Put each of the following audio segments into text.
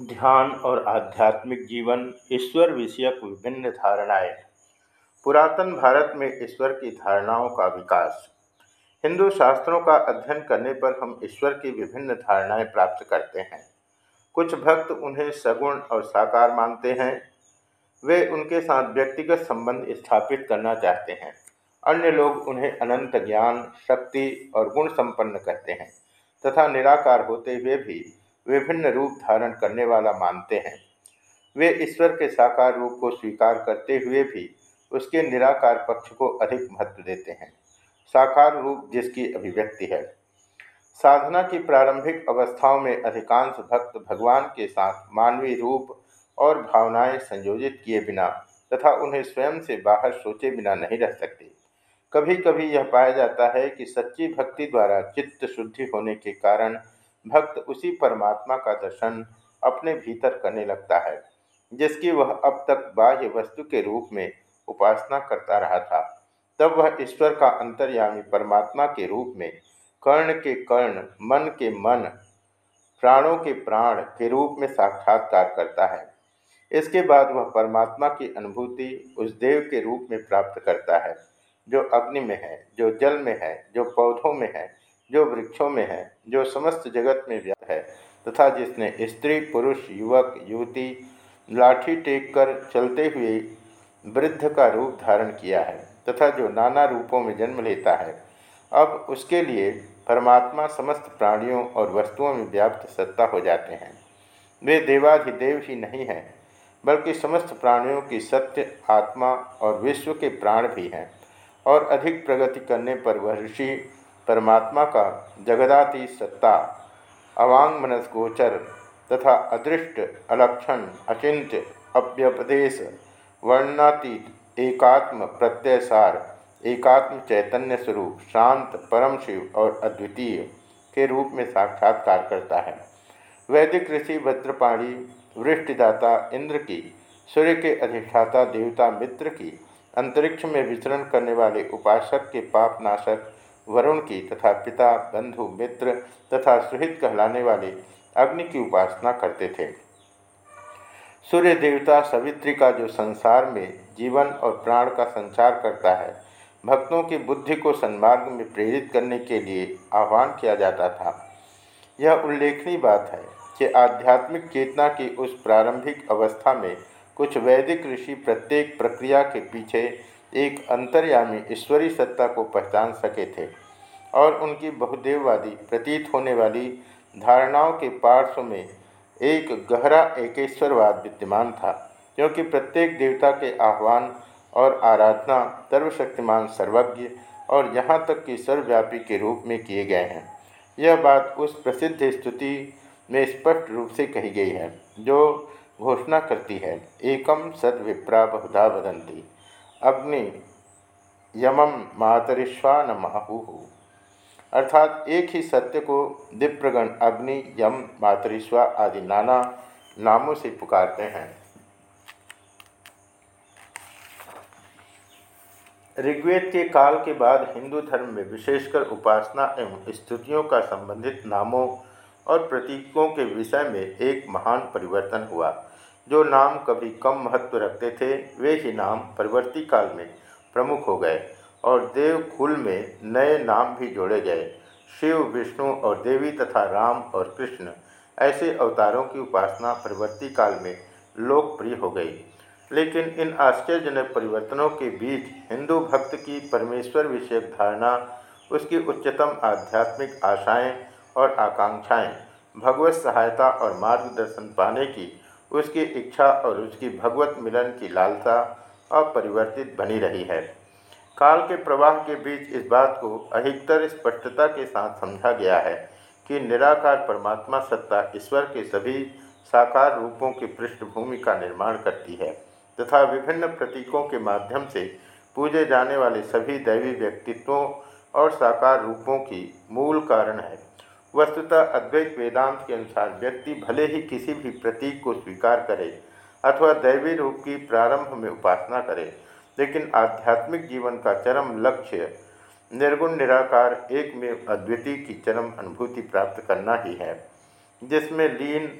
ध्यान और आध्यात्मिक जीवन ईश्वर विषयक विभिन्न धारणाएँ। पुरातन भारत में ईश्वर की धारणाओं का विकास। हिंदू शास्त्रों का अध्ययन करने पर हम ईश्वर की विभिन्न धारणाएँ प्राप्त करते हैं। कुछ भक्त उन्हें सगुण और साकार मानते हैं। वे उनके साथ व्यक्तिगत संबंध स्थापित करना चाहते हैं। अन्य लोग उन्हें अनंत ज्ञान, शक्ति और गुण संपन्न करते हैं तथा निराकार होते हुए भी विभिन्न रूप धारण करने वाला मानते हैं। वे ईश्वर के साकार रूप को स्वीकार करते हुए भी उसके निराकार पक्ष को अधिक महत्व देते हैं। साकार रूप जिसकी अभिव्यक्ति है। साधना की प्रारंभिक अवस्थाओं में अधिकांश भक्त भगवान के साथ मानवीय रूप और भावनाएँ संयोजित किए बिना तथा उन्हें स्वयं से बाहर सोचे बिना नहीं रह सकते। कभी कभी यह पाया जाता है कि सच्ची भक्ति द्वारा चित्त शुद्धि होने के कारण भक्त उसी परमात्मा का दर्शन अपने भीतर करने लगता है, जिसकी वह अब तक बाह्य वस्तु के रूप में उपासना करता रहा था। तब वह ईश्वर का अंतर्यामी परमात्मा के रूप में कर्ण के कर्ण, मन के मन, प्राणों के प्राण के रूप में साक्षात्कार करता है। इसके बाद वह परमात्मा की अनुभूति उस देव के रूप में प्राप्त करता है, जो अग्नि में है, जो जल में है, जो पौधों में है जो वृक्षों में है, जो समस्त जगत में व्याप्त है, तथा जिसने स्त्री, पुरुष, युवक, युवती, लाठी टेक कर चलते हुए वृद्ध का रूप धारण किया है, तथा जो नाना रूपों में जन्म लेता है, अब उसके लिए परमात्मा समस्त प्राणियों और वस्तुओं में व्याप्त सत्ता हो जाते हैं। वे देवाधिदेव ही नहीं हैं, बल्कि समस्त प्राणियों की सत्य आत्मा और विश्व के प्राण भी हैं, और अधिक प्रगति करने पर वह ऋषि परमात्मा का जगदाति सत्ता, अवांग मनस गोचर तथा अदृष्ट, अलक्षण, अचिंत्य अव्यपदेश वर्णातीत, एकात्म, प्रत्ययसार, एकात्म चैतन्य स्वरूप, शांत, परम शिव और अद्वितीय के रूप में साक्षात्कार करता है। वैदिक ऋषि भद्रपाणी, वृष्टिदाता इंद्र की, सूर्य के अधिष्ठाता देवता मित्र की, अंतरिक्ष में विचरण करने वाले उपासक के पापनाशक वरुण की तथा पिता, बंधु, मित्र तथा सुहित कहलाने वाले अग्नि की उपासना करते थे। सूर्य देवता सवित्री का जो संसार में जीवन और प्राण का संचार करता है, भक्तों की बुद्धि को सन्मार्ग में प्रेरित करने के लिए आह्वान किया जाता था। यह उल्लेखनीय बात है कि आध्यात्मिक चेतना की उस प्रारंभिक अवस्था में कुछ वैदिक ऋषि प्रत्येक प्रक्रिया के पीछे एक अंतर्यामी ईश्वरी सत्ता को पहचान सके थे और उनकी बहुदेववादी, प्रतीत होने वाली धारणाओं के पार्श्व में एक गहरा एकेश्वरवाद विद्यमान था, क्योंकि प्रत्येक देवता के आह्वान और आराधना सर्वशक्तिमान, सर्वज्ञ और यहाँ तक कि सर्वव्यापी के रूप में किए गए हैं। यह बात उस प्रसिद्ध स्तुति में स्पष्ट रूप से कही गई है, जो घोषणा करती है एकम सद विप्रा बहुधा वदंती अग्नि यमम मातरिश्वा न अर्थात एक ही सत्य को दिव्यगण अग्नि, यम मातरिश्वा आदि नाना नामों से पुकारते हैं। ऋग्वेद के काल के बाद हिंदू धर्म में विशेषकर उपासना एवं स्तुतियों का संबंधित नामों और प्रतीकों के विषय में एक महान परिवर्तन हुआ। जो नाम कभी कम महत्व रखते थे, वे ही नाम परिवर्ती काल में प्रमुख हो गए और देव कुल में नए नाम भी जोड़े गए। शिव, विष्णु और देवी तथा राम और कृष्ण ऐसे अवतारों की उपासना परिवर्ती काल में लोकप्रिय हो गई। लेकिन इन आश्चर्यजनक परिवर्तनों के बीच हिंदू भक्त की परमेश्वर विषयक धारणा, उसकी उच्चतम आध्यात्मिक आशाएँ और आकांक्षाएँ, भगवत सहायता और मार्गदर्शन पाने की उसकी इच्छा और उसकी भगवत मिलन की लालसा अपरिवर्तित बनी रही है। काल के प्रवाह के बीच इस बात को अधिकतर स्पष्टता के साथ समझा गया है कि निराकार परमात्मा सत्ता ईश्वर के सभी साकार रूपों की पृष्ठभूमि का निर्माण करती है तथा विभिन्न प्रतीकों के माध्यम से पूजे जाने वाले सभी दैवी व्यक्तित्वों और साकार रूपों की मूल कारण है। वस्तुतः अद्वैत वेदांत के अनुसार व्यक्ति भले ही किसी भी प्रतीक को स्वीकार करे अथवा दैवी रूप की प्रारंभ में उपासना करे, लेकिन आध्यात्मिक जीवन का चरम लक्ष्य निर्गुण निराकार एक में अद्वितीय की चरम अनुभूति प्राप्त करना ही है, जिसमें लीन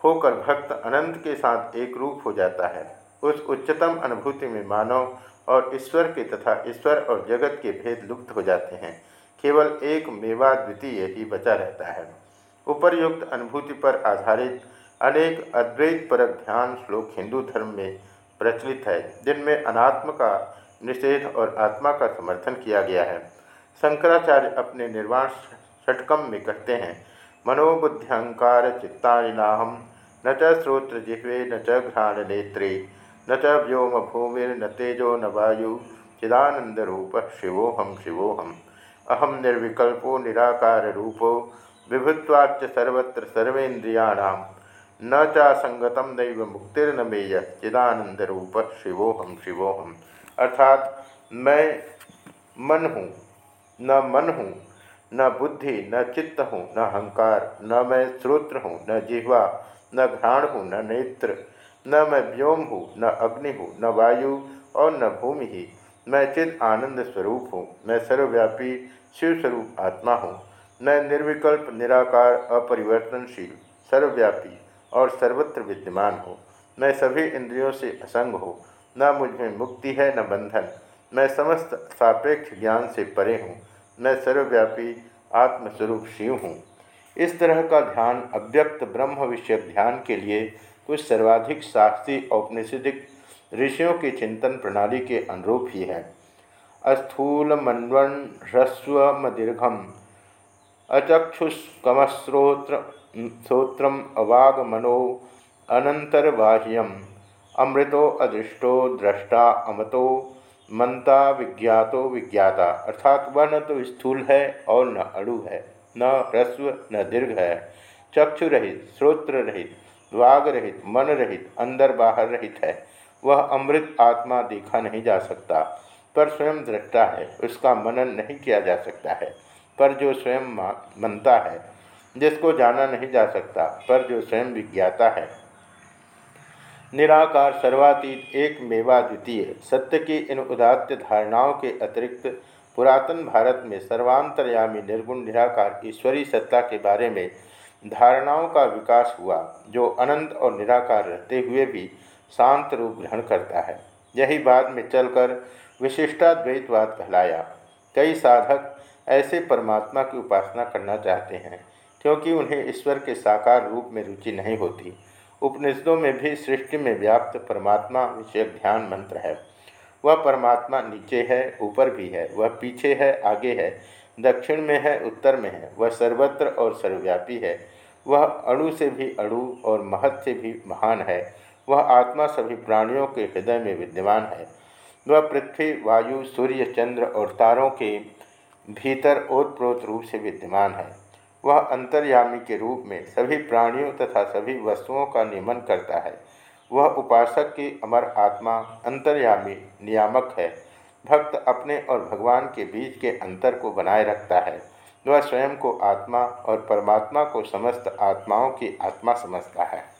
होकर भक्त अनंत के साथ एक रूप हो जाता है। उस उच्चतम अनुभूति में मानव और ईश्वर के तथा ईश्वर और जगत के भेद लुप्त हो जाते हैं। केवल एक मेवा द्वितीय ही बचा रहता है। उपर्युक्त अनुभूति पर आधारित अनेक अद्वैत परक ध्यान श्लोक हिंदू धर्म में प्रचलित है, जिनमें अनात्म का निषेध और आत्मा का समर्थन किया गया है। शंकराचार्य अपने निर्वाण षटकम में कहते हैं मनोबुद्ध्यंकार चित्तानिनाहम न च श्रोत्र जिह्वे न च घ्राण नेत्रे न च व्योम भूमिर्न तेजो न वायु चिदानंद रूप शिवोहम शिवोहम अहम निर्विकल्पो निराकार रूपो विभुत्वाच्च सर्वत्र सर्वेन्द्रियाणाम। न चासंगतम दैव मुक्तिर्न मेय चिदानंद रूप शिवोहम शिवोहम अर्थात मैं मन हूँ, न मन हूँ, न बुद्धि, न चित्त हूँ, न अहंकार, न मैं श्रोत्र हूँ, न जिह्वा, न घ्राण हूँ, न नेत्र, न मैं व्योम हूँ, न अग्नि हूँ, न वायु और न भूमि ही। मैं चिद आनंद स्वरूप हूँ। मैं सर्वव्यापी शिव स्वरूप आत्मा हूँ। मैं निर्विकल्प, निराकार, अपरिवर्तनशील, सर्वव्यापी और सर्वत्र विद्यमान हो। मैं सभी इंद्रियों से असंग हो। न मुझमें मुक्ति है, न बंधन। मैं समस्त सापेक्ष ज्ञान से परे हूँ। मैं सर्वव्यापी आत्मस्वरूप शिव हूँ। इस तरह का ध्यान अव्यक्त ब्रह्म विषय ध्यान के लिए कुछ सर्वाधिक शास्त्रीय औपनिषदिक ऋषियों की चिंतन प्रणाली के अनुरूप ही है। अस्थूल मनवन ह्रस्व दीर्घम अचक्षुष्कमस्रोत्र श्रोत्रम अवागमनो अनंतर्बाह्यम अमृतो अदृष्टो दृष्टा अमतो, मनता विज्ञातो विज्ञाता। अर्थात वह न तो स्थूल है और न अणु है, न ह्रस्व न दीर्घ है। चक्षु रहित श्रोत्र रहित वाग रहित, मन रहित, अंदर बाहर रहित है। वह अमृत आत्मा देखा नहीं जा सकता, पर स्वयं दृष्टा है, उसका मनन नहीं किया जा सकता है। पर जो स्वयं मनता है, जिसको जाना नहीं जा सकता, पर जो स्वयं विज्ञाता है। निराकार, सर्वातीत एक मेवा द्वितीय, सत्य की इन उदात्त धारणाओं के अतिरिक्त पुरातन भारत में सर्वांतर्यामी निर्गुण निराकार ईश्वरी सत्ता के बारे में धारणाओं का विकास हुआ, जो अनंत और निराकार रहते हुए भी शांत रूप ग्रहण करता है। यही बाद में चलकर विशिष्टाद्वैतवाद कहलाया। कई साधक ऐसे परमात्मा की उपासना करना चाहते हैं, क्योंकि उन्हें ईश्वर के साकार रूप में रुचि नहीं होती। उपनिषदों में भी सृष्टि में व्याप्त परमात्मा विषय ध्यान मंत्र है। वह परमात्मा नीचे है, ऊपर भी है। वह पीछे है, आगे है। दक्षिण में है, उत्तर में है। वह सर्वत्र और सर्वव्यापी है। वह अणु से भी अणु और महत से भी महान है। वह आत्मा सभी प्राणियों के हृदय में विद्यमान है। वह पृथ्वी, वायु, सूर्य, चंद्र और तारों के भीतर ओतप्रोत रूप से विद्यमान है। वह अंतर्यामी के रूप में सभी प्राणियों तथा सभी वस्तुओं का नियमन करता है। वह उपासक की अमर आत्मा अंतर्यामी नियामक है। भक्त अपने और भगवान के बीच के अंतर को बनाए रखता है। वह स्वयं को आत्मा और परमात्मा को समस्त आत्माओं की आत्मा समझता है।